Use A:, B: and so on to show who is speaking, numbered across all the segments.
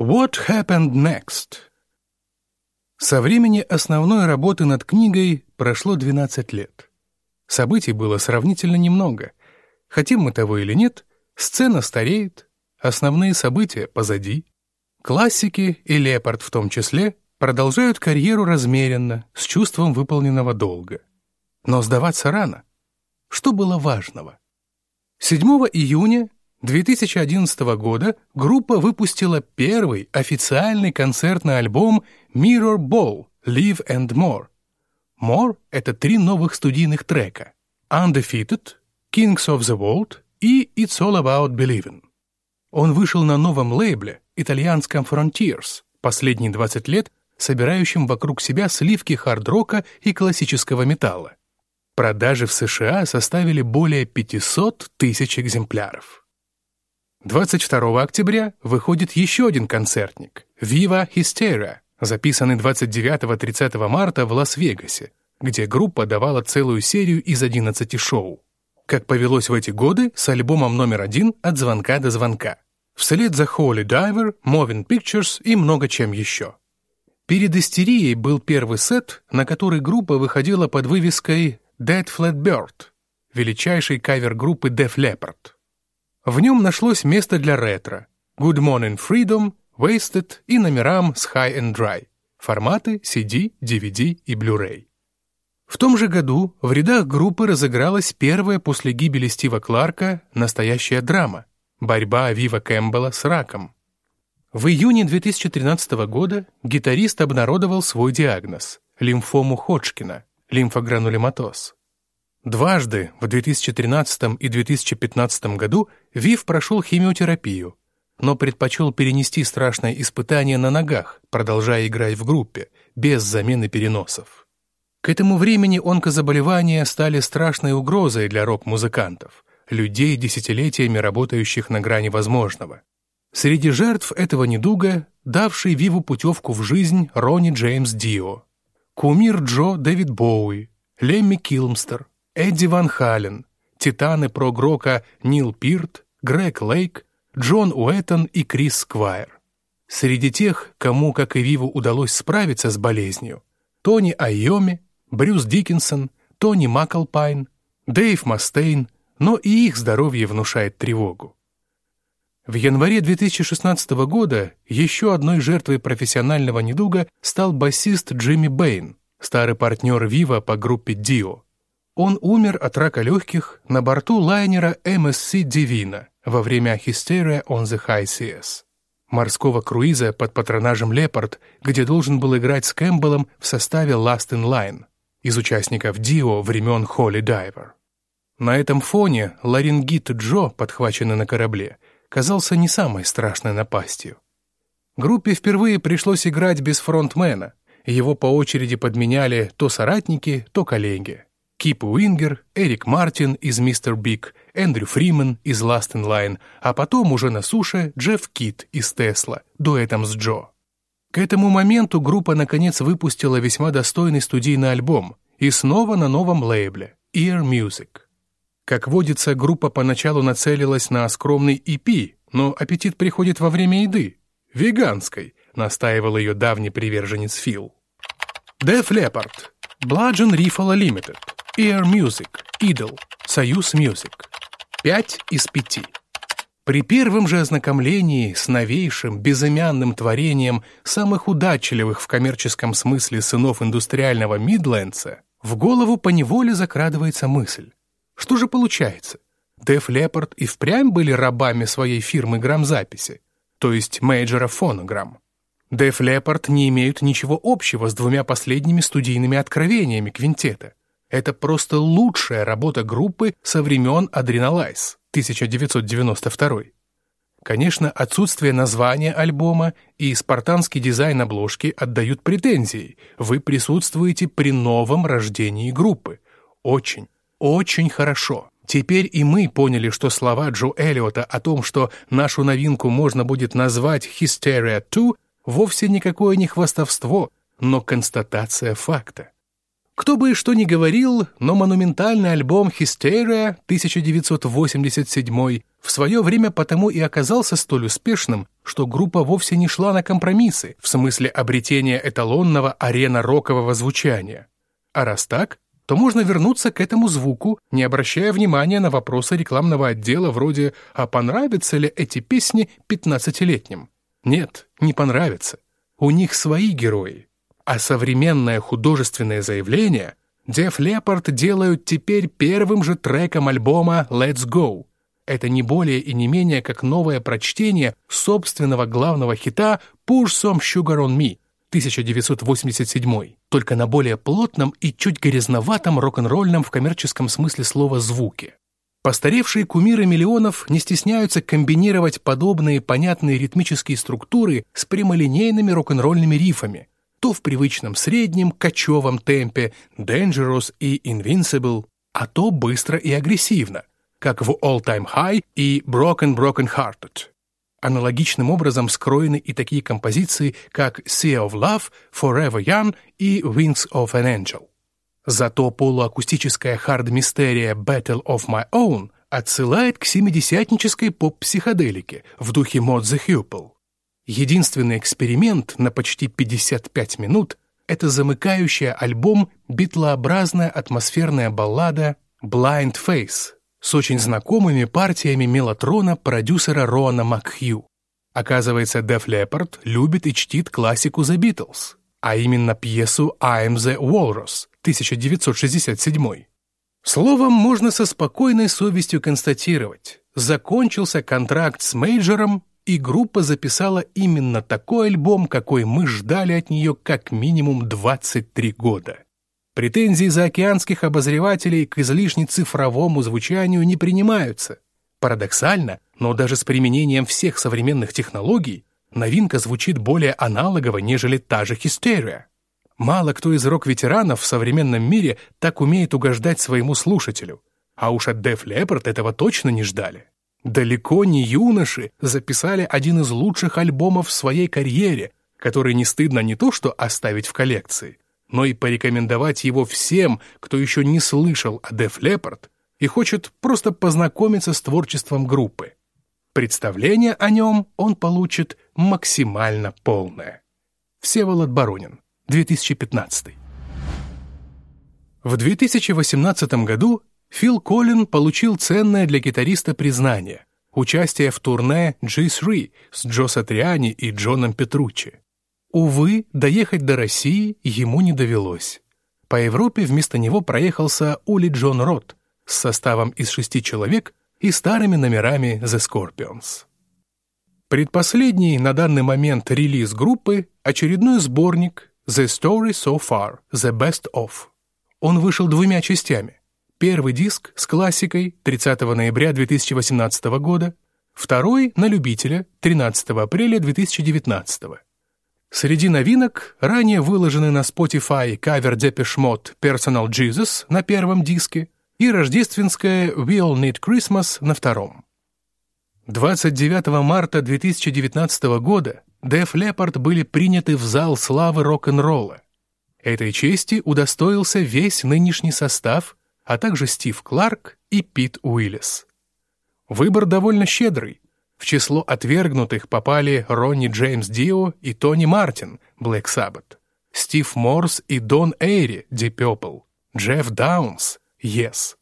A: What happened next? Со времени основной работы над книгой прошло 12 лет. Событий было сравнительно немного. Хотим мы того или нет, сцена стареет, основные события позади. Классики, и Лепард в том числе, продолжают карьеру размеренно, с чувством выполненного долга. Но сдаваться рано. Что было важного? 7 июня 2011 года группа выпустила первый официальный концертный альбом Mirror Ball Live and More. More — это три новых студийных трека Undefeated, Kings of the World и It's All About Believing. Он вышел на новом лейбле, итальянском Frontiers, последние 20 лет собирающим вокруг себя сливки хард-рока и классического металла. Продажи в США составили более 500 тысяч экземпляров. 22 октября выходит еще один концертник «Viva Hysteria», записанный 29-30 марта в Лас-Вегасе, где группа давала целую серию из 11 шоу. Как повелось в эти годы, с альбомом номер один «От звонка до звонка». Вслед за Holy Diver, Moving Pictures и много чем еще. Перед истерией был первый сет, на который группа выходила под вывеской «Dead Flat Bird», величайший кавер группы Def Leppard. В нем нашлось место для ретро. Good Morning Freedom, Wasted и номерам с High and Dry. Форматы CD, DVD и Blu-ray. В том же году в рядах группы разыгралась первая после гибели Стива Кларка настоящая драма – борьба Вива Кэмпбелла с раком. В июне 2013 года гитарист обнародовал свой диагноз – лимфому Ходжкина, лимфогранулематоз. Дважды, в 2013 и 2015 году, Вив прошел химиотерапию, но предпочел перенести страшное испытание на ногах, продолжая играть в группе, без замены переносов. К этому времени онкозаболевания стали страшной угрозой для рок-музыкантов, людей, десятилетиями работающих на грани возможного. Среди жертв этого недуга давший Виву путевку в жизнь Ронни Джеймс Дио, кумир Джо Дэвид Боуи, Лемми Килмистер, Эдди Ван Хален, титаны прогрока Нил Пирт, Грег Лейк, Джон Уэттон и Крис Сквайр. Среди тех, кому, как и Виву, удалось справиться с болезнью, Тони Айоми, Брюс Диккенсон, Тони Макалпайн, Дэйв Мастейн, но и их здоровье внушает тревогу. В январе 2016 года еще одной жертвой профессионального недуга стал басист Джимми Бэйн, старый партнер Вива по группе Дио. Он умер от рака легких на борту лайнера MSC Divina во время Hysteria on the High Seas, морского круиза под патронажем Лепард, где должен был играть с Кэмпбеллом в составе Last in Line из участников Дио времен Holy Diver. На этом фоне ларингит Джо, подхваченный на корабле, казался не самой страшной напастью. Группе впервые пришлось играть без фронтмена, его по очереди подменяли то соратники, то коллеги. Кип Уингер, Эрик Мартин из «Mr. Big», Эндрю Фриман из «Last in Line», а потом уже на суше Джефф Кит из «Tesla», дуэтом с Джо. К этому моменту группа наконец выпустила весьма достойный студийный альбом и снова на новом лейбле Ear Music. Как водится, группа поначалу нацелилась на скромный EP, но аппетит приходит во время еды. Веганской, настаивал ее давний приверженец Фил. Def Leppard, Bludgeon Rifle Limited, Air Music, Idol, Союз Music. Пять из пяти. При первом же ознакомлении с новейшим, безымянным творением самых удачливых в коммерческом смысле сынов индустриального Мидлендса, в голову поневоле закрадывается мысль. Что же получается? Def Leppard и впрямь были рабами своей фирмы грамзаписи, то есть мейджора фонограмм. Def Leppard не имеют ничего общего с двумя последними студийными откровениями квинтета. Это просто лучшая работа группы со времен Adrenalize 1992. Конечно, отсутствие названия альбома и спартанский дизайн обложки отдают претензии. Вы присутствуете при новом рождении группы. Очень, очень хорошо. Теперь и мы поняли, что слова Джо Эллиота о том, что нашу новинку можно будет назвать «Hysteria 2», вовсе никакое не хвастовство, но констатация факта. Кто бы что ни говорил, но монументальный альбом «Hysteria» 1987 в свое время потому и оказался столь успешным, что группа вовсе не шла на компромиссы в смысле обретения эталонного арена-рокового звучания. А раз так, то можно вернуться к этому звуку, не обращая внимания на вопросы рекламного отдела вроде «А понравятся ли эти песни 15-летним?» Нет, не понравится. У них свои герои. А современное художественное заявление Def Leppard делают теперь первым же треком альбома «Let's Go», это не более и не менее как новое прочтение собственного главного хита «Push Some Sugar on Me» 1987, только на более плотном и чуть грязноватом рок-н-ролльном в коммерческом смысле слова звуке. Постаревшие кумиры миллионов не стесняются комбинировать подобные понятные ритмические структуры с прямолинейными рок-н-ролльными рифами, то в привычном среднем кочевом темпе Dangerous и Invincible, а то быстро и агрессивно, как в All Time High и Broken Broken Hearted. Аналогичным образом скроены и такие композиции, как Sea of Love, Forever Young и Wings of an Angel. Зато полуакустическая хард-мистерия Battle of My Own отсылает к семидесятнической поп-психоделике в духе Mod the. Единственный эксперимент на почти 55 минут — это замыкающая альбом битлообразная атмосферная баллада «Blind Face», с очень знакомыми партиями мелатрона продюсера Роана Макхью. Оказывается, Def Leppard любит и чтит классику The Beatles, а именно пьесу «I'm the Walrus» 1967. Словом, можно со спокойной совестью констатировать, закончился контракт с мейджором, и группа записала именно такой альбом, какой мы ждали от нее как минимум 23 года. Претензии заокеанских обозревателей к излишне цифровому звучанию не принимаются. Парадоксально, но даже с применением всех современных технологий новинка звучит более аналогово, нежели та же хистерия. Мало кто из рок-ветеранов в современном мире так умеет угождать своему слушателю. А уж от Def Leppard этого точно не ждали. Далеко не юноши записали один из лучших альбомов в своей карьере, который не стыдно не то что оставить в коллекции, но и порекомендовать его всем, кто еще не слышал о Def Leppard и хочет просто познакомиться с творчеством группы. Представление о нем он получит максимально полное. Всеволод Барунин, 2015. В 2018 году Фил Коллин получил ценное для гитариста признание – участие в турне G3 с Джо Сатриани и Джоном Петруччи. Увы, доехать до России ему не довелось. По Европе вместо него проехался Ули Джон Рот с составом из шести человек и старыми номерами The Scorpions. Предпоследний на данный момент релиз группы – очередной сборник The Story So Far – The Best Of. Он вышел двумя частями. Первый диск с классикой 30 ноября 2018 года, второй на любителя 13 апреля 2019 года. Среди новинок ранее выложены на Spotify кавер Depeche Mode Personal Jesus на первом диске и рождественская We All Need Christmas на втором. 29 марта 2019 года Def Leppard были приняты в зал славы рок-н-ролла. Этой чести удостоился весь нынешний состав, а также Стив Кларк и Пит Уиллис. Выбор довольно щедрый, в число отвергнутых попали Ронни Джеймс Дио и Тони Мартин, Black Sabbath, Стив Морс и Дон Эйри, Deep Purple, Джефф Даунс, Yes.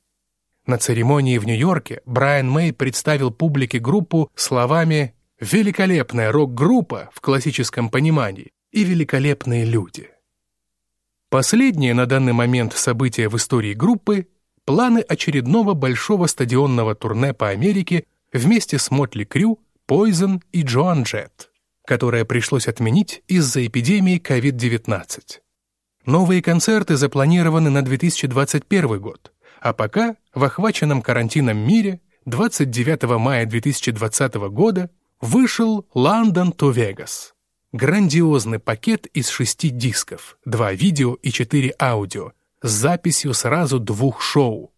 A: На церемонии в Нью-Йорке Брайан Мэй представил публике группу словами «великолепная рок-группа в классическом понимании» и «великолепные люди». Последнее на данный момент событие в истории группы – планы очередного большого стадионного турне по Америке – вместе с Мотли Крю, Poison и Джоан Джет, которое пришлось отменить из-за эпидемии COVID-19. Новые концерты запланированы на 2021 год, а пока в охваченном карантином мире 29 мая 2020 года вышел «Лондон to Vegas». Грандиозный пакет из шести дисков, два видео и четыре аудио, с записью сразу двух шоу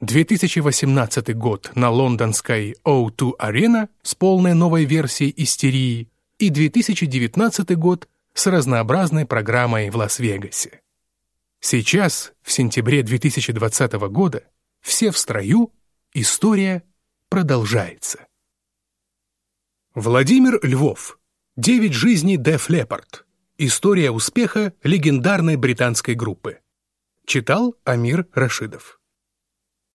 A: 2018 год на лондонской O2 Arena с полной новой версией истерии и 2019 год с разнообразной программой в Лас-Вегасе. Сейчас, в сентябре 2020 года, все в строю, история продолжается. Владимир Львов Девять жизней Деф Лепард. История успеха легендарной британской группы. Читал Амир Рашидов.